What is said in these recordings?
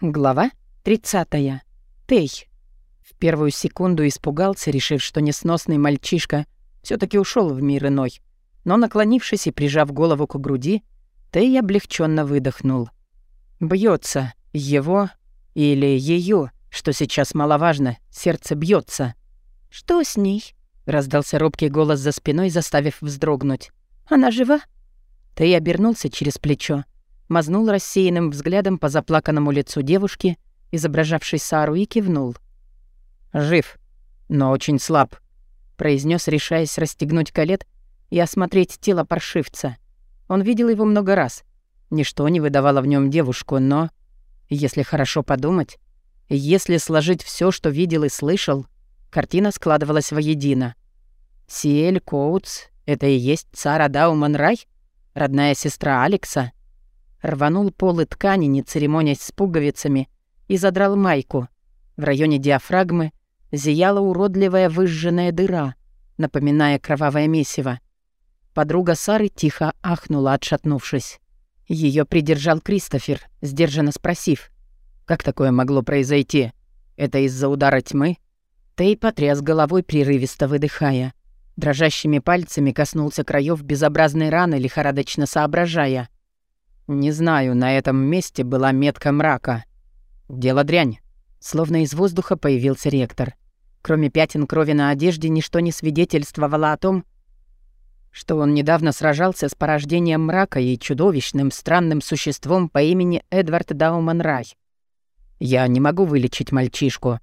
Глава 30. Тей. В первую секунду испугался, решив, что несносный мальчишка все таки ушел в мир иной. Но, наклонившись и прижав голову к груди, Тей облегченно выдохнул. Бьется его или ее, что сейчас маловажно, сердце бьется. «Что с ней?» — раздался робкий голос за спиной, заставив вздрогнуть. «Она жива?» Тей обернулся через плечо мазнул рассеянным взглядом по заплаканному лицу девушки, изображавшей Сару, и кивнул. «Жив, но очень слаб», — произнес, решаясь расстегнуть колет и осмотреть тело паршивца. Он видел его много раз. Ничто не выдавало в нем девушку, но, если хорошо подумать, если сложить все, что видел и слышал, картина складывалась воедино. Сиэль Коутс — это и есть Сара Дауман Рай, родная сестра Алекса — Рванул полы ткани, не церемонясь с пуговицами, и задрал майку. В районе диафрагмы зияла уродливая выжженная дыра, напоминая кровавое месиво. Подруга Сары тихо ахнула, отшатнувшись. Ее придержал Кристофер, сдержанно спросив, «Как такое могло произойти? Это из-за удара тьмы?» Тей потряс головой, прерывисто выдыхая. Дрожащими пальцами коснулся краев безобразной раны, лихорадочно соображая. Не знаю, на этом месте была метка мрака. Дело дрянь. Словно из воздуха появился ректор. Кроме пятен крови на одежде, ничто не свидетельствовало о том, что он недавно сражался с порождением мрака и чудовищным странным существом по имени Эдвард Дауман Рай. Я не могу вылечить мальчишку.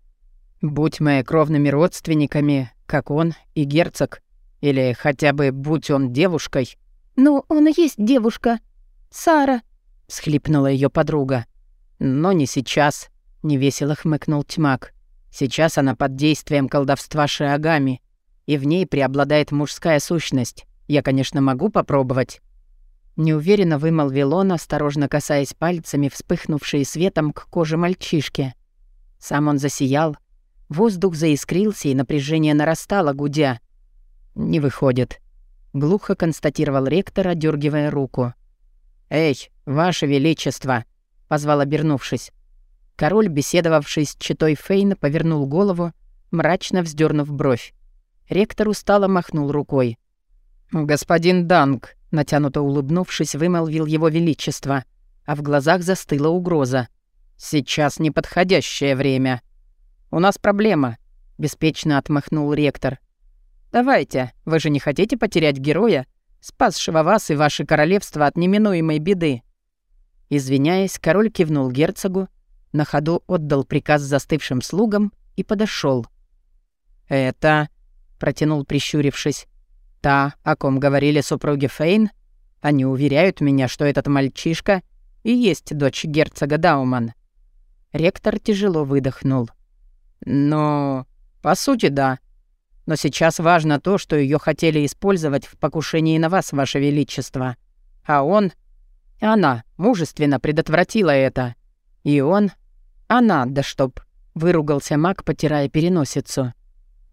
Будь мы кровными родственниками, как он и герцог, или хотя бы будь он девушкой. «Ну, он и есть девушка», «Сара!» — схлипнула ее подруга. «Но не сейчас», — невесело хмыкнул тьмак. «Сейчас она под действием колдовства Шиагами, и в ней преобладает мужская сущность. Я, конечно, могу попробовать». Неуверенно вымолвил он, осторожно касаясь пальцами, вспыхнувшие светом к коже мальчишки. Сам он засиял, воздух заискрился, и напряжение нарастало, гудя. «Не выходит», — глухо констатировал ректор, одергивая руку. «Эй, ваше величество!» — позвал обернувшись. Король, беседовавший с читой Фейна, повернул голову, мрачно вздернув бровь. Ректор устало махнул рукой. «Господин Данг», — натянуто улыбнувшись, вымолвил его величество, а в глазах застыла угроза. «Сейчас неподходящее время». «У нас проблема», — беспечно отмахнул ректор. «Давайте, вы же не хотите потерять героя, спасшего вас и ваше королевство от неминуемой беды». Извиняясь, король кивнул герцогу, на ходу отдал приказ застывшим слугам и подошел. «Это...» — протянул, прищурившись. «Та, о ком говорили супруги Фейн? Они уверяют меня, что этот мальчишка и есть дочь герцога Дауман». Ректор тяжело выдохнул. «Ну, по сути, да. Но сейчас важно то, что ее хотели использовать в покушении на вас, ваше величество. А он... Она мужественно предотвратила это. И он... Она, да чтоб... Выругался маг, потирая переносицу.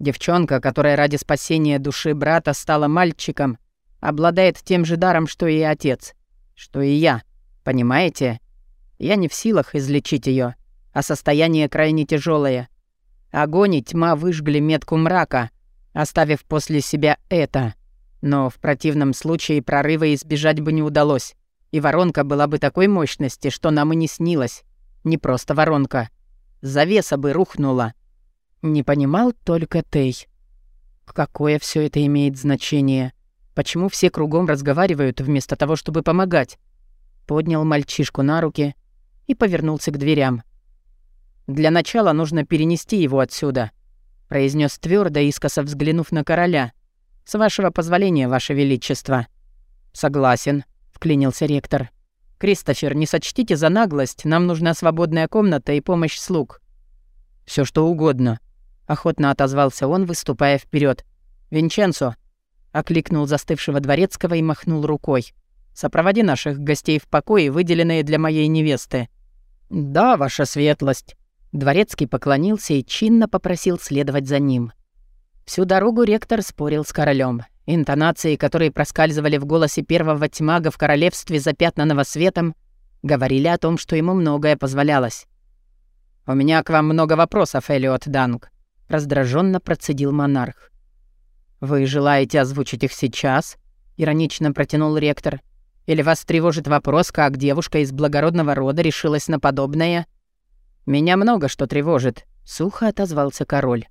Девчонка, которая ради спасения души брата стала мальчиком, обладает тем же даром, что и отец. Что и я. Понимаете? Я не в силах излечить ее, а состояние крайне тяжелое. Огонь и тьма выжгли метку мрака — оставив после себя это. Но в противном случае прорыва избежать бы не удалось. И воронка была бы такой мощности, что нам и не снилось. Не просто воронка. Завеса бы рухнула. Не понимал только Тей. Какое все это имеет значение? Почему все кругом разговаривают вместо того, чтобы помогать? Поднял мальчишку на руки и повернулся к дверям. Для начала нужно перенести его отсюда произнес твердо, искоса взглянув на короля. «С вашего позволения, ваше величество». «Согласен», — вклинился ректор. «Кристофер, не сочтите за наглость, нам нужна свободная комната и помощь слуг». Все что угодно», — охотно отозвался он, выступая вперед. «Винченцо», — окликнул застывшего дворецкого и махнул рукой. «Сопроводи наших гостей в покое, выделенные для моей невесты». «Да, ваша светлость», Дворецкий поклонился и чинно попросил следовать за ним. Всю дорогу ректор спорил с королем. Интонации, которые проскальзывали в голосе первого тьмага в королевстве запятнанного светом, говорили о том, что ему многое позволялось. «У меня к вам много вопросов, Элиот Данг», — раздраженно процедил монарх. «Вы желаете озвучить их сейчас?» — иронично протянул ректор. «Или вас тревожит вопрос, как девушка из благородного рода решилась на подобное?» «Меня много что тревожит», — сухо отозвался король.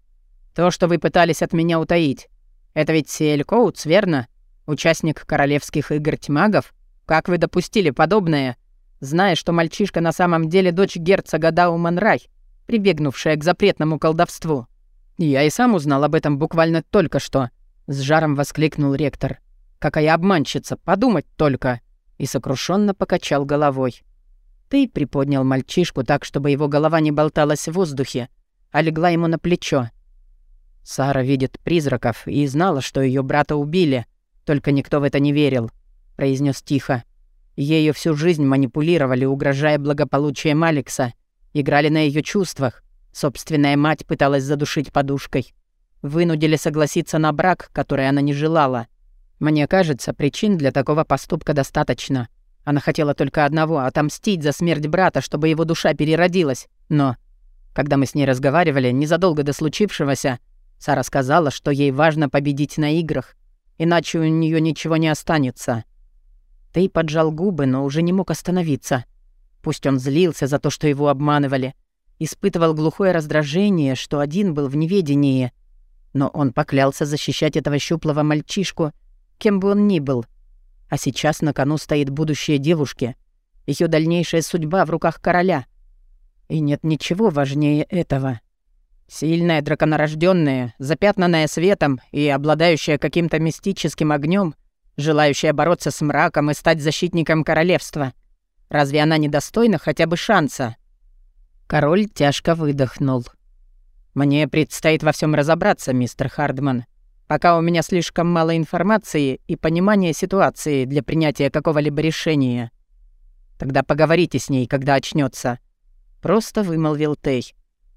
«То, что вы пытались от меня утаить. Это ведь Сиэль Коутс, верно? Участник королевских игр тьмагов? Как вы допустили подобное, зная, что мальчишка на самом деле дочь герцога Дауманрай, прибегнувшая к запретному колдовству?» «Я и сам узнал об этом буквально только что», — с жаром воскликнул ректор. «Какая обманщица, подумать только!» И сокрушенно покачал головой. Ты приподнял мальчишку так, чтобы его голова не болталась в воздухе, а легла ему на плечо. Сара видит призраков и знала, что ее брата убили, только никто в это не верил, произнес тихо. Ею всю жизнь манипулировали, угрожая благополучием Алекса, играли на ее чувствах. Собственная мать пыталась задушить подушкой. Вынудили согласиться на брак, который она не желала. Мне кажется, причин для такого поступка достаточно. Она хотела только одного — отомстить за смерть брата, чтобы его душа переродилась. Но, когда мы с ней разговаривали, незадолго до случившегося, Сара сказала, что ей важно победить на играх, иначе у нее ничего не останется. Тей поджал губы, но уже не мог остановиться. Пусть он злился за то, что его обманывали, испытывал глухое раздражение, что один был в неведении, но он поклялся защищать этого щуплого мальчишку, кем бы он ни был. А сейчас на кону стоит будущее девушки, ее дальнейшая судьба в руках короля. И нет ничего важнее этого. Сильная драконорожденная, запятнанная светом и обладающая каким-то мистическим огнем, желающая бороться с мраком и стать защитником королевства. Разве она недостойна хотя бы шанса? Король тяжко выдохнул. «Мне предстоит во всем разобраться, мистер Хардман. Пока у меня слишком мало информации и понимания ситуации для принятия какого-либо решения. Тогда поговорите с ней, когда очнется. Просто вымолвил Тей.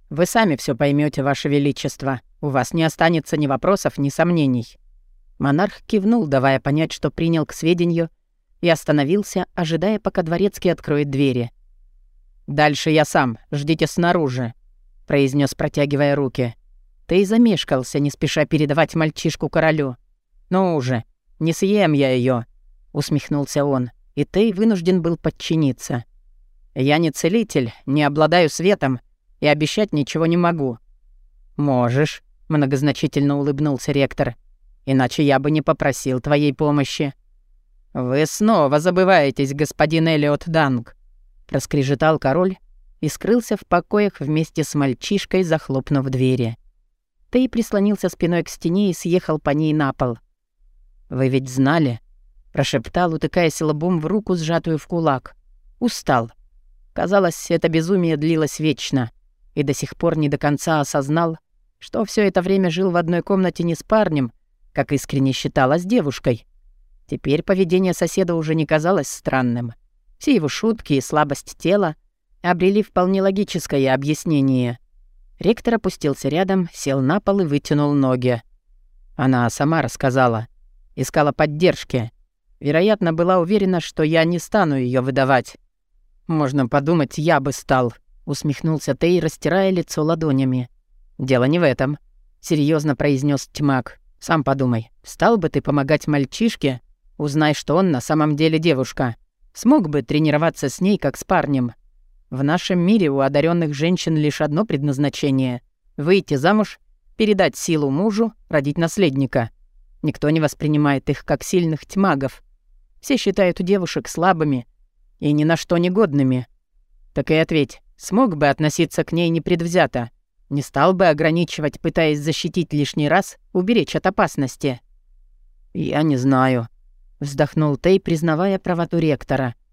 Вы сами все поймете, Ваше Величество. У вас не останется ни вопросов, ни сомнений». Монарх кивнул, давая понять, что принял к сведению, и остановился, ожидая, пока дворецкий откроет двери. «Дальше я сам. Ждите снаружи», — произнес, протягивая руки. Ты замешкался, не спеша передавать мальчишку королю. «Ну уже, не съем я ее, усмехнулся он, и ты вынужден был подчиниться. «Я не целитель, не обладаю светом и обещать ничего не могу». «Можешь», — многозначительно улыбнулся ректор. «Иначе я бы не попросил твоей помощи». «Вы снова забываетесь, господин Элиот Данг», — проскрежетал король и скрылся в покоях вместе с мальчишкой, захлопнув двери. Тей прислонился спиной к стене и съехал по ней на пол. «Вы ведь знали?» — прошептал, утыкаясь лбом в руку, сжатую в кулак. «Устал. Казалось, это безумие длилось вечно, и до сих пор не до конца осознал, что все это время жил в одной комнате не с парнем, как искренне считал, а с девушкой. Теперь поведение соседа уже не казалось странным. Все его шутки и слабость тела обрели вполне логическое объяснение. Ректор опустился рядом, сел на пол и вытянул ноги. Она сама рассказала. Искала поддержки. Вероятно, была уверена, что я не стану ее выдавать. «Можно подумать, я бы стал», — усмехнулся Тей, растирая лицо ладонями. «Дело не в этом», — серьезно произнес Тьмак. «Сам подумай, стал бы ты помогать мальчишке, узнай, что он на самом деле девушка. Смог бы тренироваться с ней, как с парнем. В нашем мире у одаренных женщин лишь одно предназначение — выйти замуж, передать силу мужу, родить наследника. Никто не воспринимает их как сильных тьмагов. Все считают девушек слабыми и ни на что негодными. Так и ответь, смог бы относиться к ней непредвзято, не стал бы ограничивать, пытаясь защитить лишний раз, уберечь от опасности. «Я не знаю», — вздохнул Тей, признавая правоту ректора —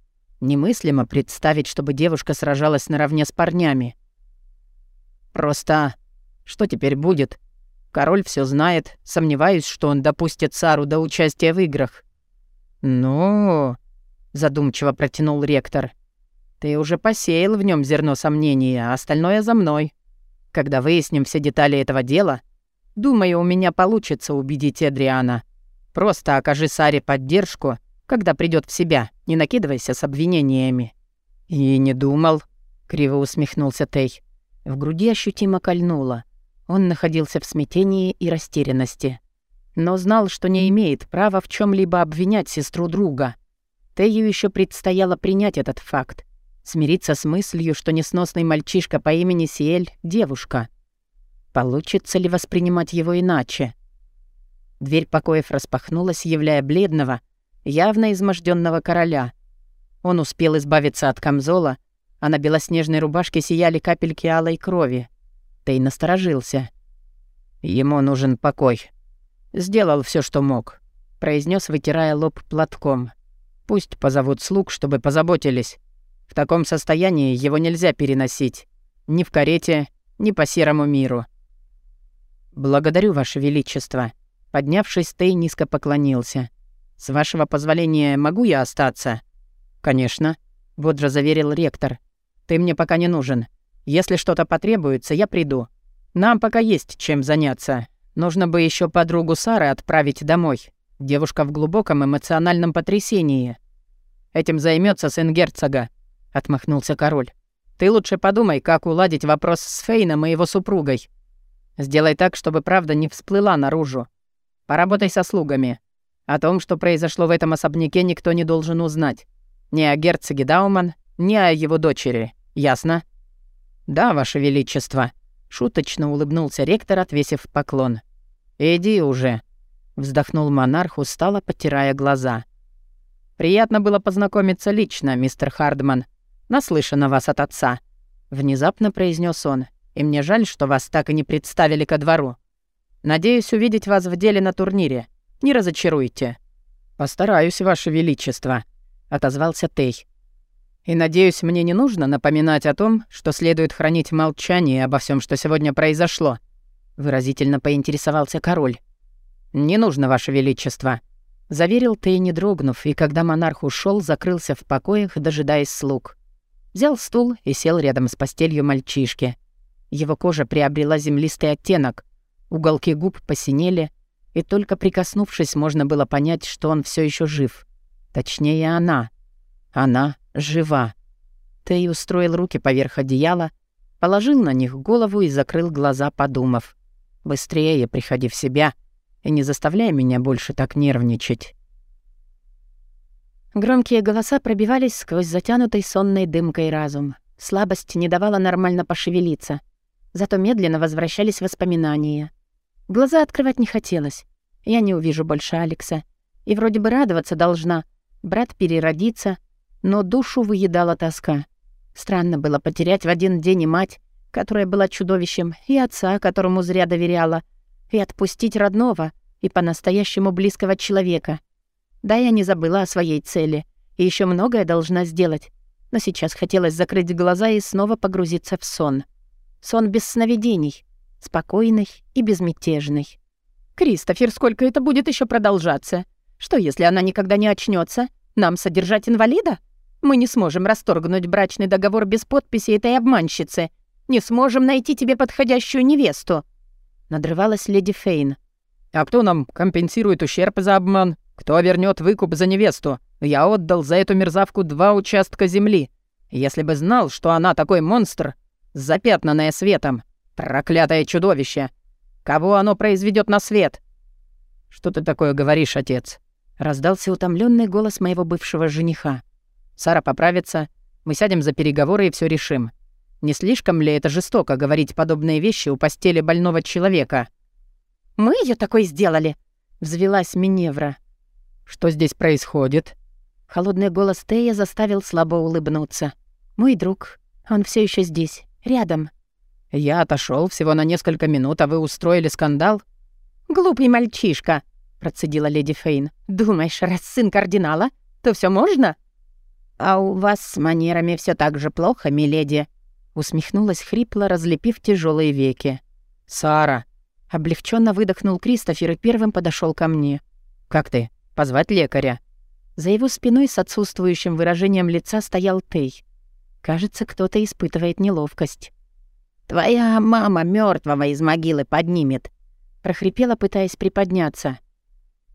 Немыслимо представить, чтобы девушка сражалась наравне с парнями. Просто что теперь будет? Король все знает, сомневаюсь, что он допустит Сару до участия в играх. «Ну...» — задумчиво протянул ректор. «Ты уже посеял в нем зерно сомнения, а остальное за мной. Когда выясним все детали этого дела, думаю, у меня получится убедить Эдриана. Просто окажи Саре поддержку — когда придет в себя. Не накидывайся с обвинениями». «И не думал», — криво усмехнулся Тей. В груди ощутимо кольнуло. Он находился в смятении и растерянности. Но знал, что не имеет права в чем либо обвинять сестру друга. Тею еще предстояло принять этот факт. Смириться с мыслью, что несносный мальчишка по имени Сиэль — девушка. Получится ли воспринимать его иначе? Дверь покоев распахнулась, являя бледного, явно изможденного короля. Он успел избавиться от камзола, а на белоснежной рубашке сияли капельки алой крови. Тей насторожился. «Ему нужен покой. Сделал все, что мог», — произнес, вытирая лоб платком. «Пусть позовут слуг, чтобы позаботились. В таком состоянии его нельзя переносить. Ни в карете, ни по серому миру». «Благодарю, Ваше Величество». Поднявшись, Тей низко поклонился. «С вашего позволения могу я остаться?» «Конечно», — бодро заверил ректор. Ты мне пока не нужен. Если что-то потребуется, я приду. Нам пока есть чем заняться. Нужно бы еще подругу Сары отправить домой. Девушка в глубоком эмоциональном потрясении. Этим займется сын герцога», — отмахнулся король. «Ты лучше подумай, как уладить вопрос с Фейном и его супругой. Сделай так, чтобы правда не всплыла наружу. Поработай со слугами. О том, что произошло в этом особняке, никто не должен узнать. Ни о герцоге Дауман, ни о его дочери. Ясно?» «Да, Ваше Величество», — шуточно улыбнулся ректор, отвесив поклон. «Иди уже», — вздохнул монарх, устало потирая глаза. «Приятно было познакомиться лично, мистер Хардман. Наслышан о вас от отца», — внезапно произнес он. «И мне жаль, что вас так и не представили ко двору. Надеюсь увидеть вас в деле на турнире. Не разочаруйте». «Постараюсь, Ваше Величество», — отозвался Тей. И надеюсь, мне не нужно напоминать о том, что следует хранить молчание обо всем, что сегодня произошло. Выразительно поинтересовался король. Не нужно, ваше величество. Заверил Тей, не дрогнув, и когда монарх ушел, закрылся в покоях, дожидаясь слуг. Взял стул и сел рядом с постелью мальчишки. Его кожа приобрела землистый оттенок, уголки губ посинели, и только прикоснувшись, можно было понять, что он все еще жив. Точнее, она. Она жива. Тей устроил руки поверх одеяла, положил на них голову и закрыл глаза, подумав. «Быстрее приходи в себя и не заставляй меня больше так нервничать». Громкие голоса пробивались сквозь затянутый сонной дымкой разум. Слабость не давала нормально пошевелиться. Зато медленно возвращались воспоминания. Глаза открывать не хотелось. Я не увижу больше Алекса. И вроде бы радоваться должна. Брат переродится — но душу выедала тоска. Странно было потерять в один день и мать, которая была чудовищем, и отца, которому зря доверяла, и отпустить родного и по-настоящему близкого человека. Да, я не забыла о своей цели, и еще многое должна сделать, но сейчас хотелось закрыть глаза и снова погрузиться в сон. Сон без сновидений, спокойный и безмятежный. «Кристофер, сколько это будет еще продолжаться? Что, если она никогда не очнется? Нам содержать инвалида?» Мы не сможем расторгнуть брачный договор без подписи этой обманщицы. Не сможем найти тебе подходящую невесту». Надрывалась леди Фейн. «А кто нам компенсирует ущерб за обман? Кто вернет выкуп за невесту? Я отдал за эту мерзавку два участка земли. Если бы знал, что она такой монстр, запятнанная светом, проклятое чудовище, кого оно произведет на свет?» «Что ты такое говоришь, отец?» Раздался утомленный голос моего бывшего жениха. Сара поправится, мы сядем за переговоры и все решим. Не слишком ли это жестоко говорить подобные вещи у постели больного человека? «Мы ее такой сделали!» — взвелась Миневра. «Что здесь происходит?» Холодный голос Тея заставил слабо улыбнуться. «Мой друг, он все еще здесь, рядом». «Я отошел всего на несколько минут, а вы устроили скандал?» «Глупый мальчишка», — процедила леди Фейн. «Думаешь, раз сын кардинала, то все можно?» «А у вас с манерами все так же плохо, миледи?» Усмехнулась хрипло, разлепив тяжелые веки. «Сара!» Облегченно выдохнул Кристофер и первым подошел ко мне. «Как ты? Позвать лекаря?» За его спиной с отсутствующим выражением лица стоял Тей. Кажется, кто-то испытывает неловкость. «Твоя мама мертвого из могилы поднимет», — прохрипела, пытаясь приподняться.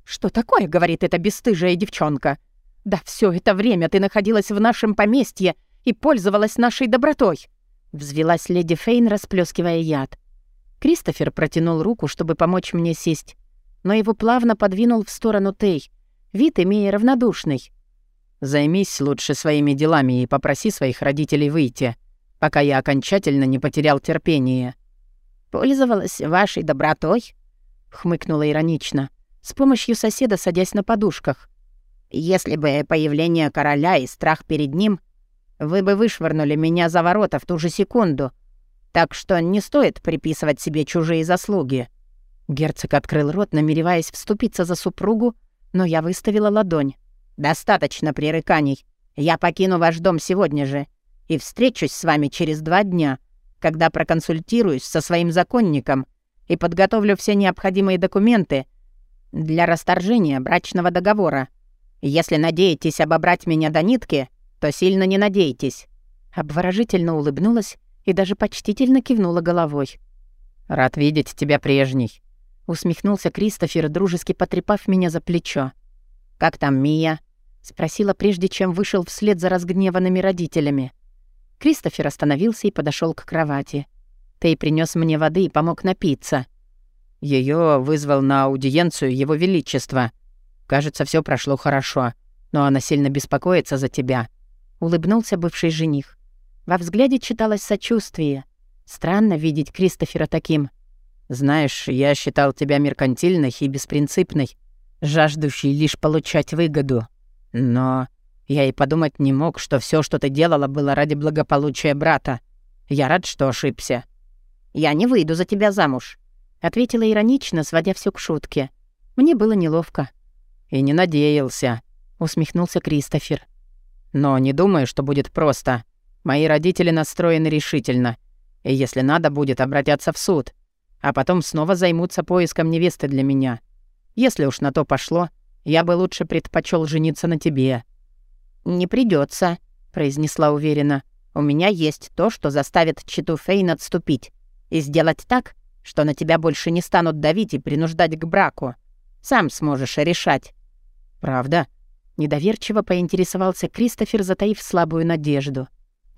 «Что такое?» — говорит эта бесстыжая девчонка. Да все это время ты находилась в нашем поместье и пользовалась нашей добротой. Взвелась леди Фейн, расплескивая яд. Кристофер протянул руку, чтобы помочь мне сесть, но его плавно подвинул в сторону Тей, вид имея равнодушный. «Займись лучше своими делами и попроси своих родителей выйти, пока я окончательно не потерял терпение». «Пользовалась вашей добротой?» — хмыкнула иронично, с помощью соседа садясь на подушках. «Если бы появление короля и страх перед ним, вы бы вышвырнули меня за ворота в ту же секунду, так что не стоит приписывать себе чужие заслуги». Герцог открыл рот, намереваясь вступиться за супругу, но я выставила ладонь. «Достаточно пререканий. Я покину ваш дом сегодня же и встречусь с вами через два дня, когда проконсультируюсь со своим законником и подготовлю все необходимые документы для расторжения брачного договора. Если надеетесь обобрать меня до нитки, то сильно не надейтесь». Обворожительно улыбнулась и даже почтительно кивнула головой. «Рад видеть тебя прежней», — усмехнулся Кристофер, дружески потрепав меня за плечо. «Как там Мия?» — спросила, прежде чем вышел вслед за разгневанными родителями. Кристофер остановился и подошел к кровати. Тей принес мне воды и помог напиться. Ее вызвал на аудиенцию Его Величество. Кажется, все прошло хорошо, но она сильно беспокоится за тебя», — улыбнулся бывший жених. Во взгляде читалось сочувствие. Странно видеть Кристофера таким. «Знаешь, я считал тебя меркантильной и беспринципной, жаждущей лишь получать выгоду. Но я и подумать не мог, что все, что ты делала, было ради благополучия брата. Я рад, что ошибся». «Я не выйду за тебя замуж», — ответила иронично, сводя все к шутке. Мне было неловко. «И не надеялся», — усмехнулся Кристофер. «Но не думаю, что будет просто. Мои родители настроены решительно, и если надо будет, обратятся в суд, а потом снова займутся поиском невесты для меня. Если уж на то пошло, я бы лучше предпочел жениться на тебе». «Не придется, произнесла уверенно. «У меня есть то, что заставит Читу Фейн отступить и сделать так, что на тебя больше не станут давить и принуждать к браку. Сам сможешь решать». «Правда?» — недоверчиво поинтересовался Кристофер, затаив слабую надежду.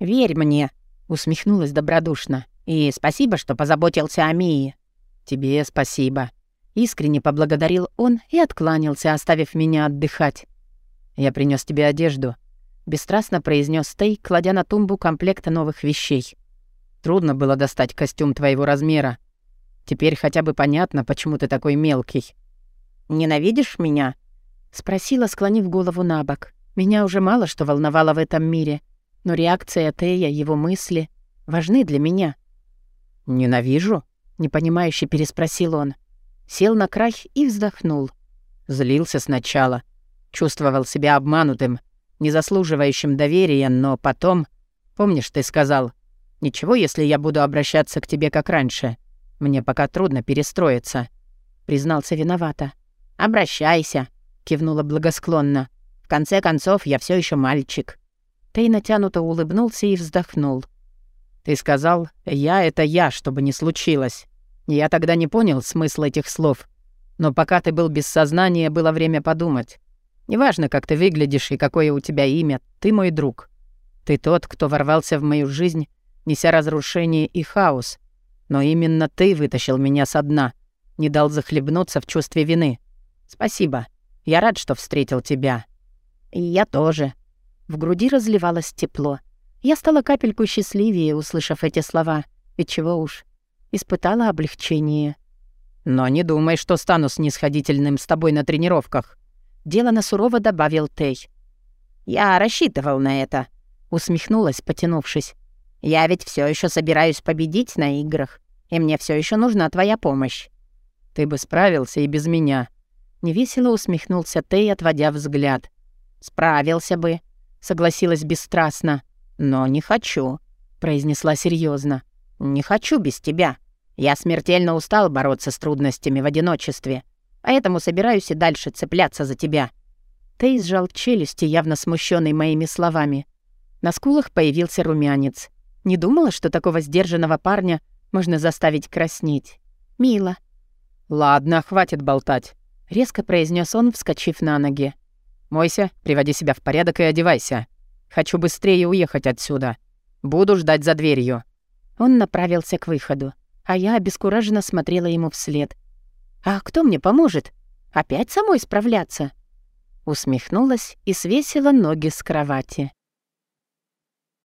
«Верь мне», — усмехнулась добродушно. «И спасибо, что позаботился о Мии». «Тебе спасибо». Искренне поблагодарил он и откланялся, оставив меня отдыхать. «Я принес тебе одежду», — бесстрастно произнес Тей, кладя на тумбу комплект новых вещей. «Трудно было достать костюм твоего размера. Теперь хотя бы понятно, почему ты такой мелкий». «Ненавидишь меня?» — спросила, склонив голову на бок. Меня уже мало что волновало в этом мире, но реакция Тея, его мысли важны для меня. «Ненавижу?» — непонимающе переспросил он. Сел на край и вздохнул. Злился сначала, Чувствовал себя обманутым, не заслуживающим доверия, но потом... Помнишь, ты сказал, «Ничего, если я буду обращаться к тебе как раньше. Мне пока трудно перестроиться». Признался виновато. «Обращайся», — кивнула благосклонно. «В конце концов, я все еще мальчик». Тей натянуто улыбнулся и вздохнул. «Ты сказал, я — это я, чтобы не случилось. Я тогда не понял смысл этих слов. Но пока ты был без сознания, было время подумать. Неважно, как ты выглядишь и какое у тебя имя, ты мой друг. Ты тот, кто ворвался в мою жизнь, неся разрушение и хаос. Но именно ты вытащил меня со дна, не дал захлебнуться в чувстве вины. Спасибо. Я рад, что встретил тебя. И я тоже. В груди разливалось тепло. Я стала капельку счастливее, услышав эти слова. И чего уж. Испытала облегчение. Но не думай, что стану снисходительным с тобой на тренировках. Делано сурово добавил Тей. «Я рассчитывал на это», — усмехнулась, потянувшись. «Я ведь все еще собираюсь победить на играх, и мне все еще нужна твоя помощь». «Ты бы справился и без меня», — невесело усмехнулся Тей, отводя взгляд. «Справился бы», — согласилась бесстрастно. «Но не хочу», — произнесла серьезно. «Не хочу без тебя. Я смертельно устал бороться с трудностями в одиночестве поэтому собираюсь и дальше цепляться за тебя». Тей сжал челюсти, явно смущенный моими словами. На скулах появился румянец. Не думала, что такого сдержанного парня можно заставить краснеть. Мило. «Ладно, хватит болтать», — резко произнес он, вскочив на ноги. «Мойся, приводи себя в порядок и одевайся. Хочу быстрее уехать отсюда. Буду ждать за дверью». Он направился к выходу, а я обескураженно смотрела ему вслед. «А кто мне поможет? Опять самой справляться?» Усмехнулась и свесила ноги с кровати.